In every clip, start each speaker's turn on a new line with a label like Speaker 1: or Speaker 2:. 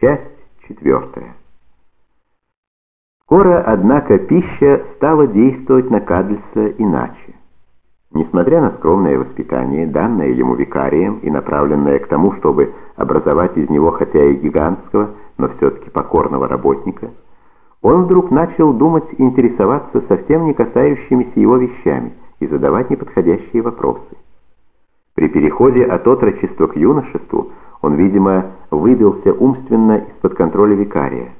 Speaker 1: Часть четвертая. Скоро, однако, пища стала действовать на Кадльса иначе. Несмотря на скромное воспитание, данное ему викарием и направленное к тому, чтобы образовать из него хотя и гигантского, но все-таки покорного работника, он вдруг начал думать интересоваться совсем не касающимися его вещами и задавать неподходящие вопросы. При переходе от отрочества к юношеству он, видимо, выбился умственно из-под контроля викария.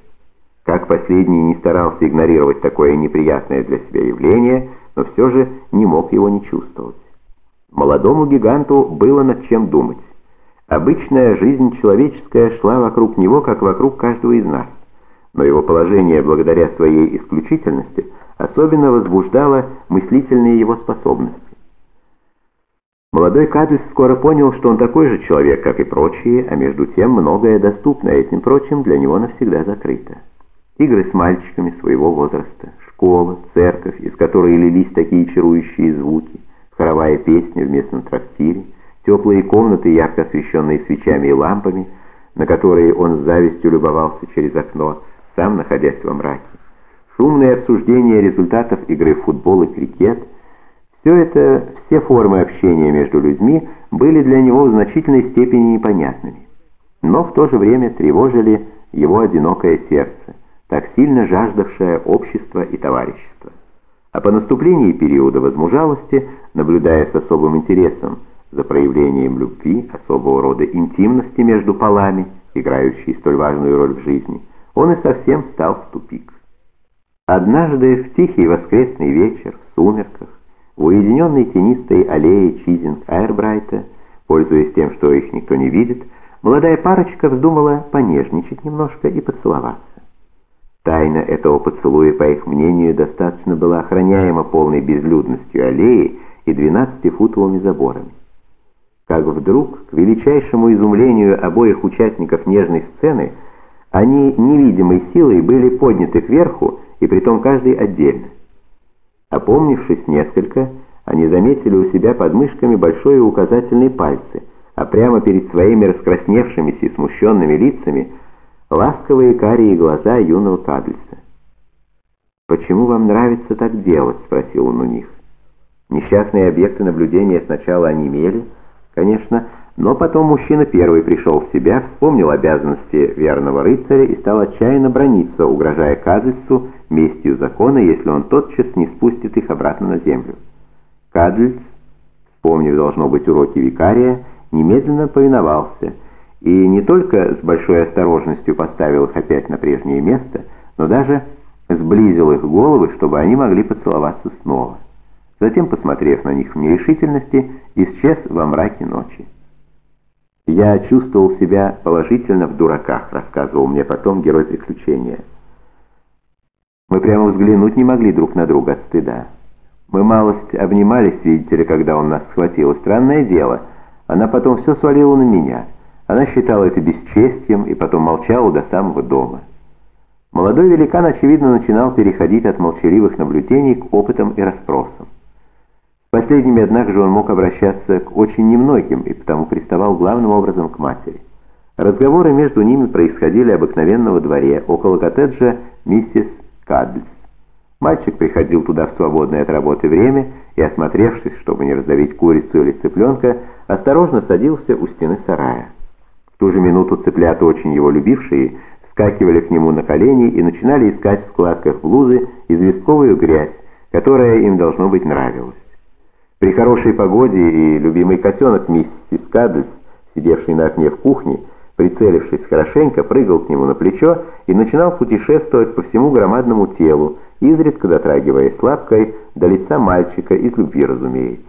Speaker 1: Как последний не старался игнорировать такое неприятное для себя явление, но все же не мог его не чувствовать. Молодому гиганту было над чем думать. Обычная жизнь человеческая шла вокруг него, как вокруг каждого из нас. Но его положение, благодаря своей исключительности, особенно возбуждало мыслительные его способности. Молодой Кадльс скоро понял, что он такой же человек, как и прочие, а между тем многое доступно, этим прочим для него навсегда закрыто. Игры с мальчиками своего возраста, школа, церковь, из которой лились такие чарующие звуки, хоровая песня в местном трактире, теплые комнаты, ярко освещенные свечами и лампами, на которые он с завистью любовался через окно, сам находясь во мраке. Шумные обсуждения результатов игры в футбол и крикет – все это, все формы общения между людьми были для него в значительной степени непонятными, но в то же время тревожили его одинокое сердце, так сильно жаждавшее общества и товарищества. А по наступлении периода возмужалости, наблюдая с особым интересом за проявлением любви, особого рода интимности между полами, играющей столь важную роль в жизни, он и совсем стал в тупик. Однажды в тихий воскресный вечер, в сумерках, в уединенной тенистой аллее Чизинг-Айрбрайта, пользуясь тем, что их никто не видит, молодая парочка вздумала понежничать немножко и поцеловаться. Тайна этого поцелуя, по их мнению, достаточно была охраняема полной безлюдностью аллеи и двенадцатифутовыми заборами. Как вдруг, к величайшему изумлению обоих участников нежной сцены, они невидимой силой были подняты кверху, и притом каждый отдельно. Опомнившись несколько, они заметили у себя под мышками большой и указательный пальцы, а прямо перед своими раскрасневшимися и смущенными лицами ласковые карие глаза юного Кадльса. «Почему вам нравится так делать?» — спросил он у них. Несчастные объекты наблюдения сначала онемели, конечно, но потом мужчина первый пришел в себя, вспомнил обязанности верного рыцаря и стал отчаянно брониться, угрожая Кадльсу местью закона, если он тотчас не спустит их обратно на землю. Кадльс, вспомнив, должно быть, уроки викария, немедленно повиновался и не только с большой осторожностью поставил их опять на прежнее место, но даже сблизил их головы, чтобы они могли поцеловаться снова. Затем, посмотрев на них в нерешительности, исчез во мраке ночи. «Я чувствовал себя положительно в дураках», — рассказывал мне потом герой приключения. Мы прямо взглянуть не могли друг на друга от стыда. Мы малость обнимались, видите ли, когда он нас схватил. Странное дело, она потом все свалила на меня. Она считала это бесчестием и потом молчала до самого дома. Молодой великан, очевидно, начинал переходить от молчаливых наблюдений к опытам и расспросам. Последними, однако же, он мог обращаться к очень немногим и потому приставал главным образом к матери. Разговоры между ними происходили обыкновенно во дворе, около коттеджа миссис Кадльс. Мальчик приходил туда в свободное от работы время и, осмотревшись, чтобы не раздавить курицу или цыпленка, осторожно садился у стены сарая. В ту же минуту цыплята, очень его любившие, вскакивали к нему на колени и начинали искать в складках блузы известковую грязь, которая им, должно быть, нравилась. При хорошей погоде и любимый котенок миссис Кадльс, сидевший на окне в кухне, прицелившись хорошенько, прыгал к нему на плечо и начинал путешествовать по всему громадному телу, изредка дотрагиваясь лапкой до лица мальчика, из любви, разумеется.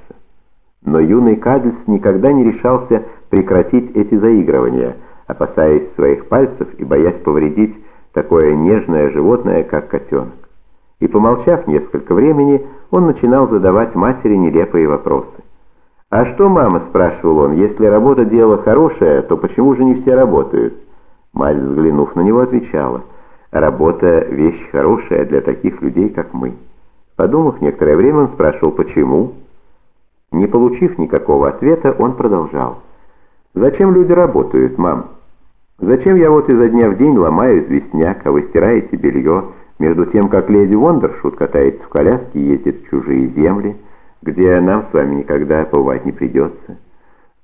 Speaker 1: Но юный Кадльс никогда не решался прекратить эти заигрывания, опасаясь своих пальцев и боясь повредить такое нежное животное, как котенок. И помолчав несколько времени, он начинал задавать матери нелепые вопросы. «А что, мама?» – спрашивал он. «Если работа дело хорошее, то почему же не все работают?» Мать, взглянув на него, отвечала. «Работа – вещь хорошая для таких людей, как мы». Подумав некоторое время, он спрашивал, почему. Не получив никакого ответа, он продолжал. «Зачем люди работают, мам?» Зачем я вот изо дня в день ломаю известняк, а вы стираете белье, между тем, как леди Вондершут катается в коляске и ездит в чужие земли, где нам с вами никогда побывать не придется?»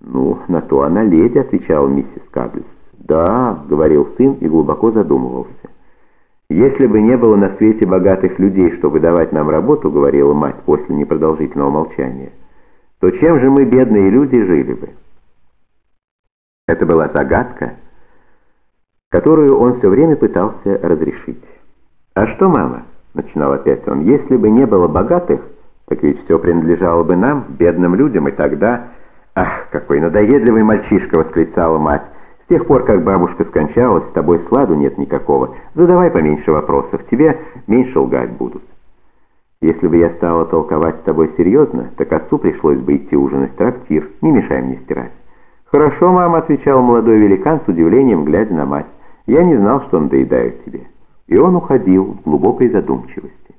Speaker 1: «Ну, на то она леди», — отвечала миссис Каблис. «Да», — говорил сын и глубоко задумывался. «Если бы не было на свете богатых людей, чтобы давать нам работу», — говорила мать после непродолжительного молчания, «то чем же мы, бедные люди, жили бы?» Это была загадка, которую он все время пытался разрешить. «А что, мама?» — начинал опять он. «Если бы не было богатых, так ведь все принадлежало бы нам, бедным людям, и тогда...» «Ах, какой надоедливый мальчишка!» — восклицала мать. «С тех пор, как бабушка скончалась, с тобой сладу нет никакого. Задавай поменьше вопросов, тебе меньше лгать будут». «Если бы я стала толковать с тобой серьезно, так отцу пришлось бы идти ужинать в трактир. Не мешай мне стирать». «Хорошо, мама», — отвечал молодой великан с удивлением, глядя на мать. Я не знал, что он доедает тебе». И он уходил в глубокой задумчивости.